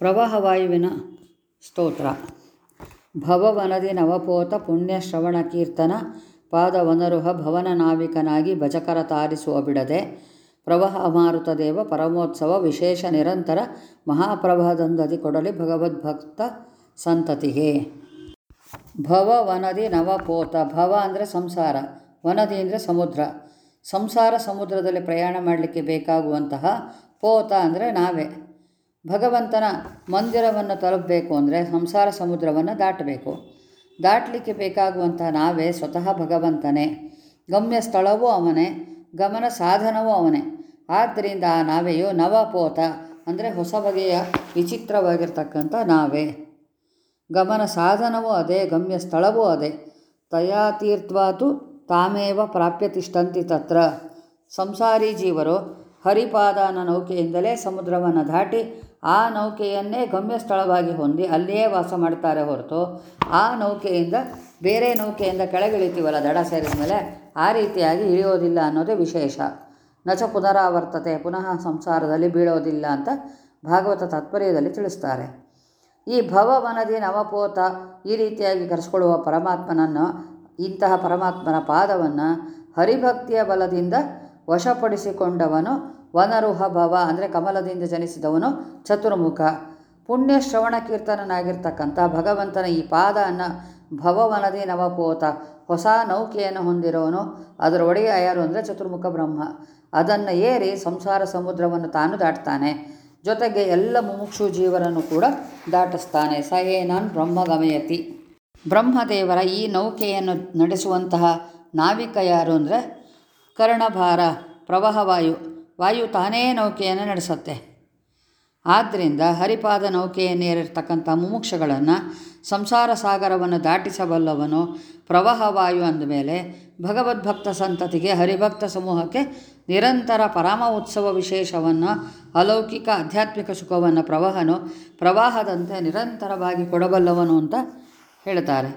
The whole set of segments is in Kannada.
ಪ್ರವಾಹವಾಯುವಿನ ಸ್ತೋತ್ರ. ಭವವನದಿ ನವಪೋತ ಪುಣ್ಯ ಶ್ರವಣ ಕೀರ್ತನ ಪಾದವನರುಹ ಭವನ ನಾವಿಕನಾಗಿ ಭಜಕರ ತಾರಿಸುವ ಬಿಡದೆ ಪ್ರವಹ ಅಮಾರುತ ದೇವ ಪರಮೋತ್ಸವ ವಿಶೇಷ ನಿರಂತರ ಮಹಾಪ್ರಭಾದಂದದಿ ಕೊಡಲಿ ಭಗವದ್ಭಕ್ತ ಸಂತತಿಗೆ. ಭವ ವನದಿ ನವಪೋತ ಭವ ಅಂದರೆ ಸಂಸಾರ, ವನದಿ ಅಂದರೆ ಸಮುದ್ರ. ಸಂಸಾರ ಸಮುದ್ರದಲ್ಲಿ ಪ್ರಯಾಣ ಮಾಡಲಿಕ್ಕೆ ಬೇಕಾಗುವಂತಹ ಪೋತ ಅಂದರೆ ನಾವೇ. ಭಗವಂತನ ಮಂದಿರವನ್ನು ತಲುಪಬೇಕು ಅಂದರೆ ಸಂಸಾರ ಸಮುದ್ರವನ್ನು ದಾಟಬೇಕು. ದಾಟಲಿಕ್ಕೆ ಬೇಕಾಗುವಂತಹ ನಾವೇ ಸ್ವತಃ ಭಗವಂತನೇ. ಗಮ್ಯ ಸ್ಥಳವೂ ಅವನೇ, ಗಮನ ಸಾಧನವೂ ಅವನೇ. ಆದ್ದರಿಂದ ಆ ನಾವೆಯು ನವಪೋತ ಅಂದರೆ ಹೊಸ ಬಗೆಯ ವಿಚಿತ್ರವಾಗಿರ್ತಕ್ಕಂಥ ನಾವೇ. ಗಮನ ಸಾಧನವೂ ಅದೇ, ಗಮ್ಯ ಸ್ಥಳವೂ ಅದೇ. ತಯಾತೀರ್ಥವಾತು ತಾಮೇವ ಪ್ರಾಪ್ಯ ತಿಷ್ಟಂತಿ ತತ್ರ. ಸಂಸಾರಿ ಜೀವರು ಹರಿಪಾದಾನ ನೌಕೆಯಿಂದಲೇ ಸಮುದ್ರವನ್ನು ದಾಟಿ ಆ ನೌಕೆಯನ್ನೇ ಗಮ್ಯ ಸ್ಥಳವಾಗಿ ಹೊಂದಿ ಅಲ್ಲಿಯೇ ವಾಸ ಮಾಡ್ತಾರೆ ಹೊರತು ಆ ನೌಕೆಯಿಂದ ಬೇರೆ ನೌಕೆಯಿಂದ ಕೆಳಗಿಳಿತೀವಲ್ಲ ದಡ ಸೇರಿದ ಮೇಲೆ ಆ ರೀತಿಯಾಗಿ ಇಳಿಯೋದಿಲ್ಲ ಅನ್ನೋದೇ ವಿಶೇಷ. ನಚ ಪುನರಾವರ್ತತೆ, ಪುನಃ ಸಂಸಾರದಲ್ಲಿ ಬೀಳೋದಿಲ್ಲ ಅಂತ ಭಾಗವತ ತಾತ್ಪರ್ಯದಲ್ಲಿ ತಿಳಿಸ್ತಾರೆ. ಈ ಭವವನದಿ ನವಪೋತ ಈ ರೀತಿಯಾಗಿ ಕರೆಸ್ಕೊಳ್ಳುವ ಪರಮಾತ್ಮನನ್ನು, ಇಂತಹ ಪರಮಾತ್ಮನ ಪಾದವನ್ನು ಹರಿಭಕ್ತಿಯ ಬಲದಿಂದ ವಶಪಡಿಸಿಕೊಂಡವನು ವನರುಹ ಭವ ಅಂದರೆ ಕಮಲದಿಂದ ಜನಿಸಿದವನು ಚತುರ್ಮುಖ. ಪುಣ್ಯ ಶ್ರವಣ ಕೀರ್ತನನಾಗಿರ್ತಕ್ಕಂಥ ಭಗವಂತನ ಈ ಪಾದ ಅನ್ನ ಭವವನದಿ ನವಪೋತ ಹೊಸ ನೌಕೆಯನ್ನು ಹೊಂದಿರೋನು. ಅದರ ಒಡೆಯ ಯಾರು ಅಂದರೆ ಚತುರ್ಮುಖ ಬ್ರಹ್ಮ. ಅದನ್ನು ಏರಿ ಸಂಸಾರ ಸಮುದ್ರವನ್ನು ತಾನು ದಾಟ್ತಾನೆ. ಜೊತೆಗೆ ಎಲ್ಲ ಮುಮುಕ್ಷು ಜೀವರನ್ನು ಕೂಡ ದಾಟಿಸ್ತಾನೆ. ಸ ಬ್ರಹ್ಮ ಬ್ರಹ್ಮಗಮಯತಿ ಬ್ರಹ್ಮದೇವರ ಈ ನೌಕೆಯನ್ನು ನಡೆಸುವಂತಹ ನಾವಿಕ ಯಾರು ಅಂದರೆ ಕರ್ಣಭಾರ ಪ್ರವಾಹವಾಯು. ವಾಯು ತಾನೇ ನೌಕೆಯನ್ನು ನಡೆಸುತ್ತೆ. ಆದ್ದರಿಂದ ಹರಿಪಾದ ನೌಕೆಯನ್ನೇರಿರ್ತಕ್ಕಂಥ ಮುಮುಕ್ಷಗಳನ್ನು ಸಂಸಾರ ಸಾಗರವನ್ನು ದಾಟಿಸಬಲ್ಲವನು ಪ್ರವಾಹವಾಯು ಅಂದಮೇಲೆ ಭಗವದ್ಭಕ್ತ ಸಂತತಿಗೆ ಹರಿಭಕ್ತ ಸಮೂಹಕ್ಕೆ ನಿರಂತರ ಪರಮ ಉತ್ಸವ ವಿಶೇಷವನ್ನು ಅಲೌಕಿಕ ಆಧ್ಯಾತ್ಮಿಕ ಸುಖವನ್ನು ಪ್ರವಾಹನು ಪ್ರವಾಹದಂತೆ ನಿರಂತರವಾಗಿ ಕೊಡಬಲ್ಲವನು ಅಂತ ಹೇಳ್ತಾರೆ.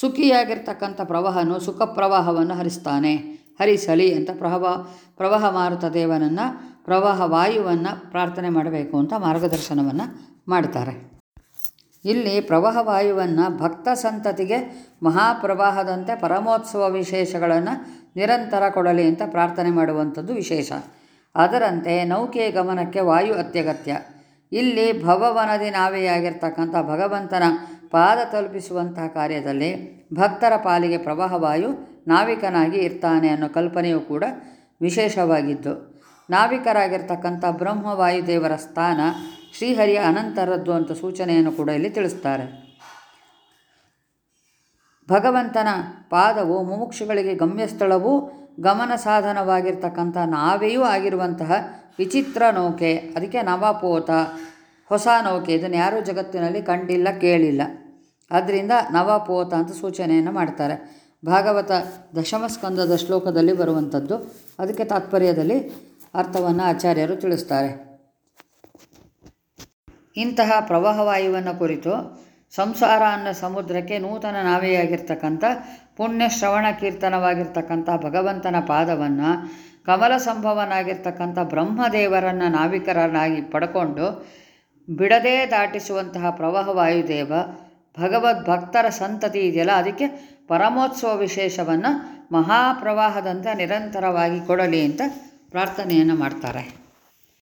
ಸುಖಿಯಾಗಿರ್ತಕ್ಕಂಥ ಪ್ರವಾಹನು ಸುಖ ಪ್ರವಾಹವನ್ನು ಹರಿಸ್ತಾನೆ. ಹರಿಸಲಿ ಅಂತ ಪ್ರವಾಹ ಪ್ರವಾಹ ಮಾರುತ ದೇವನನ್ನು, ಪ್ರವಾಹ ವಾಯುವನ್ನು ಪ್ರಾರ್ಥನೆ ಮಾಡಬೇಕು ಅಂತ ಮಾರ್ಗದರ್ಶನವನ್ನು ಮಾಡ್ತಾರೆ. ಇಲ್ಲಿ ಪ್ರವಾಹ ವಾಯುವನ್ನು ಭಕ್ತ ಸಂತತಿಗೆ ಮಹಾಪ್ರವಾಹದಂತೆ ಪರಮೋತ್ಸವ ವಿಶೇಷಗಳನ್ನು ನಿರಂತರ ಕೊಡಲಿ ಅಂತ ಪ್ರಾರ್ಥನೆ ಮಾಡುವಂಥದ್ದು ವಿಶೇಷ. ಅದರಂತೆ ನೌಕೆಯ ಗಮನಕ್ಕೆ ವಾಯು ಅತ್ಯಗತ್ಯ. ಇಲ್ಲಿ ಭವವನದಿ ನಾವೆಯಾಗಿರ್ತಕ್ಕಂಥ ಭಗವಂತನ ಪಾದ ತಲುಪಿಸುವಂತಹ ಕಾರ್ಯದಲ್ಲಿ ಭಕ್ತರ ಪಾಲಿಗೆ ಪ್ರವಾಹವಾಯು ನಾವಿಕನಾಗಿ ಇರ್ತಾನೆ ಅನ್ನೋ ಕಲ್ಪನೆಯೂ ಕೂಡ ವಿಶೇಷವಾಗಿದ್ದು. ನಾವಿಕರಾಗಿರ್ತಕ್ಕಂಥ ಬ್ರಹ್ಮವಾಯುದೇವರ ಸ್ಥಾನ ಶ್ರೀಹರಿಯ ಅನಂತರದ್ದು ಅಂತ ಸೂಚನೆಯನ್ನು ಕೂಡ ಇಲ್ಲಿ ತಿಳಿಸ್ತಾರೆ. ಭಗವಂತನ ಪಾದವು, ಮುಮುಕ್ಷುಗಳಿಗೆ ಗಮ್ಯಸ್ಥಳವೂ, ಗಮನ ಸಾಧನವಾಗಿರ್ತಕ್ಕಂಥ ನಾವೆಯೂ ಆಗಿರುವಂತಹ ವಿಚಿತ್ರ ನೌಕೆ, ಅದಕ್ಕೆ ನವಪೋತ, ಹೊಸ ನೌಕೆ, ಇದನ್ನು ಯಾರೂ ಜಗತ್ತಿನಲ್ಲಿ ಕಂಡಿಲ್ಲ, ಕೇಳಿಲ್ಲ. ಅದರಿಂದ ನವಪೋತ ಅಂತ ಸೂಚನೆಯನ್ನು ಮಾಡ್ತಾರೆ. ಭಾಗವತ ದಶಮಸ್ಕಂದದ ಶ್ಲೋಕದಲ್ಲಿ ಬರುವಂಥದ್ದು. ಅದಕ್ಕೆ ತಾತ್ಪರ್ಯದಲ್ಲಿ ಅರ್ಥವನ್ನು ಆಚಾರ್ಯರು ತಿಳಿಸ್ತಾರೆ. ಇಂತಹ ಪ್ರವಾಹವಾಯುವನ್ನು ಕುರಿತು ಸಂಸಾರ ಅನ್ನೋ ಸಮುದ್ರಕ್ಕೆ ನೂತನ ನಾವೆಯಾಗಿರ್ತಕ್ಕಂಥ ಪುಣ್ಯ ಶ್ರವಣ ಕೀರ್ತನವಾಗಿರ್ತಕ್ಕಂಥ ಭಗವಂತನ ಪಾದವನ್ನು ಕಮಲ ಸಂಭವನಾಗಿರ್ತಕ್ಕಂಥ ಬ್ರಹ್ಮದೇವರನ್ನು ನಾವಿಕರನ್ನಾಗಿ ಪಡ್ಕೊಂಡು ಬಿಡದೇ ದಾಟಿಸುವಂತಹ ಪ್ರವಾಹವಾಯುದೇವ ಭಗವದ್ಭಕ್ತರ ಸಂತತಿ ಇದೆಯಲ್ಲ, ಅದಕ್ಕೆ ಪರಮೋತ್ಸವ ವಿಶೇಷವನ್ನು ಮಹಾಪ್ರವಾಹದಂತೆ ನಿರಂತರವಾಗಿ ಕೊಡಲಿ ಅಂತ ಪ್ರಾರ್ಥನೆಯನ್ನು ಮಾಡ್ತಾರೆ.